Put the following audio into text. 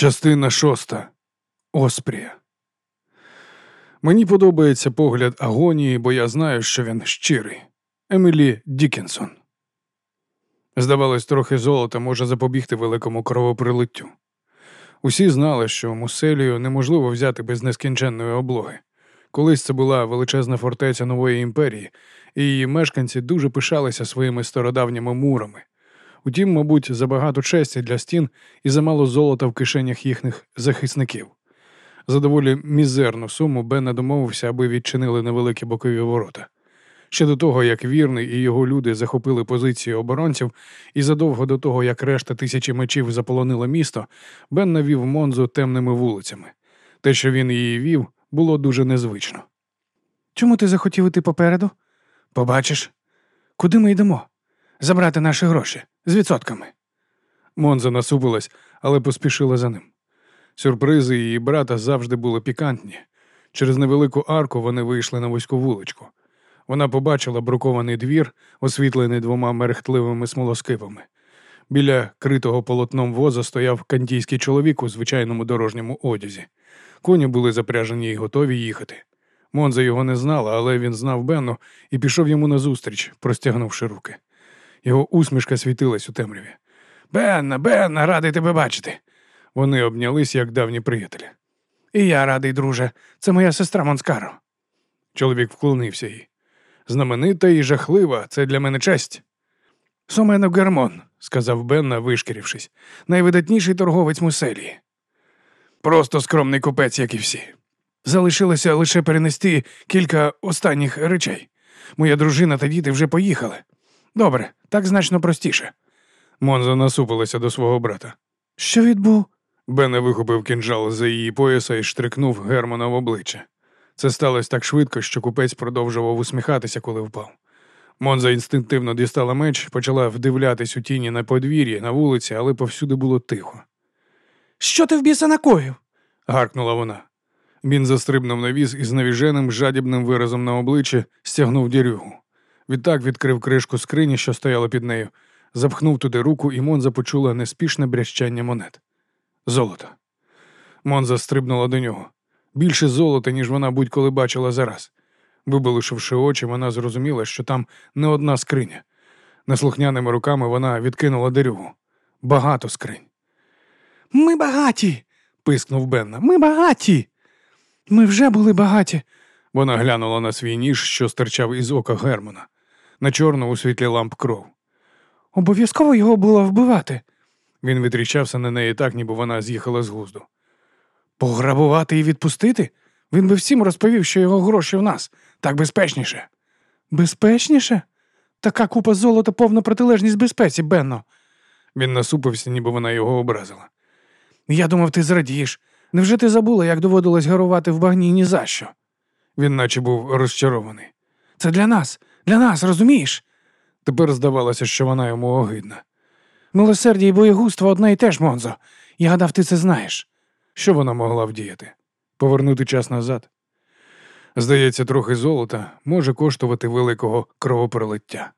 Частина шоста. Оспрія. Мені подобається погляд агонії, бо я знаю, що він щирий. Емілі Дікінсон. Здавалось, трохи золота може запобігти великому кровоприлиттю. Усі знали, що муселію неможливо взяти без нескінченної облоги. Колись це була величезна фортеця нової імперії, і її мешканці дуже пишалися своїми стародавніми мурами. Утім, мабуть, забагато честі для стін і замало золота в кишенях їхніх захисників. За доволі мізерну суму Бенна домовився, аби відчинили невеликі бокові ворота. Ще до того, як вірний і його люди захопили позиції оборонців, і задовго до того, як решта тисячі мечів заполонила місто, Бен навів Монзу темними вулицями. Те, що він її вів, було дуже незвично. Чому ти захотів іти попереду? Побачиш, куди ми йдемо? Забрати наші гроші з відсотками. Монза насупилась, але поспішила за ним. Сюрпризи її брата завжди були пікантні. Через невелику арку вони вийшли на вузьку вуличку. Вона побачила брукований двір, освітлений двома мерехтливими смолоскипами. Біля критого полотном воза стояв кантійський чоловік у звичайному дорожньому одязі. Коні були запряжені і готові їхати. Монза його не знала, але він знав Бенну і пішов йому назустріч, простягнувши руки. Його усмішка світилась у темряві. Бенна, Бенна, радий тебе бачити. Вони обнялись, як давні приятелі. І я радий, друже. Це моя сестра Монскаро. Чоловік вклонився їй. Знаменита і жахлива, це для мене честь. Сомено Гермон, сказав Бенна, вишкірившись, найвидатніший торговець Муселії. Просто скромний купець, як і всі. Залишилося лише перенести кілька останніх речей. Моя дружина та діти вже поїхали. Добре, так значно простіше. Монза насупилася до свого брата. Що відбув? Бене вихопив кінжал за її пояса і штрикнув Германа в обличчя. Це сталося так швидко, що купець продовжував усміхатися, коли впав. Монза інстинктивно дістала меч, почала вдивлятись у тіні на подвір'ї, на вулиці, але повсюди було тихо. Що ти в біса накоїв? гаркнула вона. Він застрибнув на віз із навіженим жадібним виразом на обличчі, стягнув дірюгу. Відтак відкрив кришку скрині, що стояла під нею, запхнув туди руку, і Монза почула неспішне брящання монет. Золото. Монза стрибнула до нього. Більше золота, ніж вона будь-коли бачила зараз. Вибалишивши очі, вона зрозуміла, що там не одна скриня. Неслухняними руками вона відкинула дерюгу. Багато скринь. Ми багаті. пискнув Бенна. Ми багаті. Ми вже були багаті. Вона глянула на свій ніж, що стирчав із ока Германа, на чорну у світлі ламп кров. Обов'язково його було вбивати. Він витріщався на неї так, ніби вона з'їхала з глузду. Пограбувати і відпустити? Він би всім розповів, що його гроші в нас. Так безпечніше. Безпечніше? Така купа золота повна протилежність безпеці, Бенно. Він насупився, ніби вона його образила. Я думав, ти зрадієш. Невже ти забула, як доводилось гарувати в багні ні за що? Він наче був розчарований. Це для нас, для нас, розумієш? Тепер здавалося, що вона йому огидна. Милосердя і боєгузтво одне й ж, Монзо. Я гадав, ти це знаєш. Що вона могла вдіяти? Повернути час назад? Здається, трохи золота може коштувати великого кровопролиття.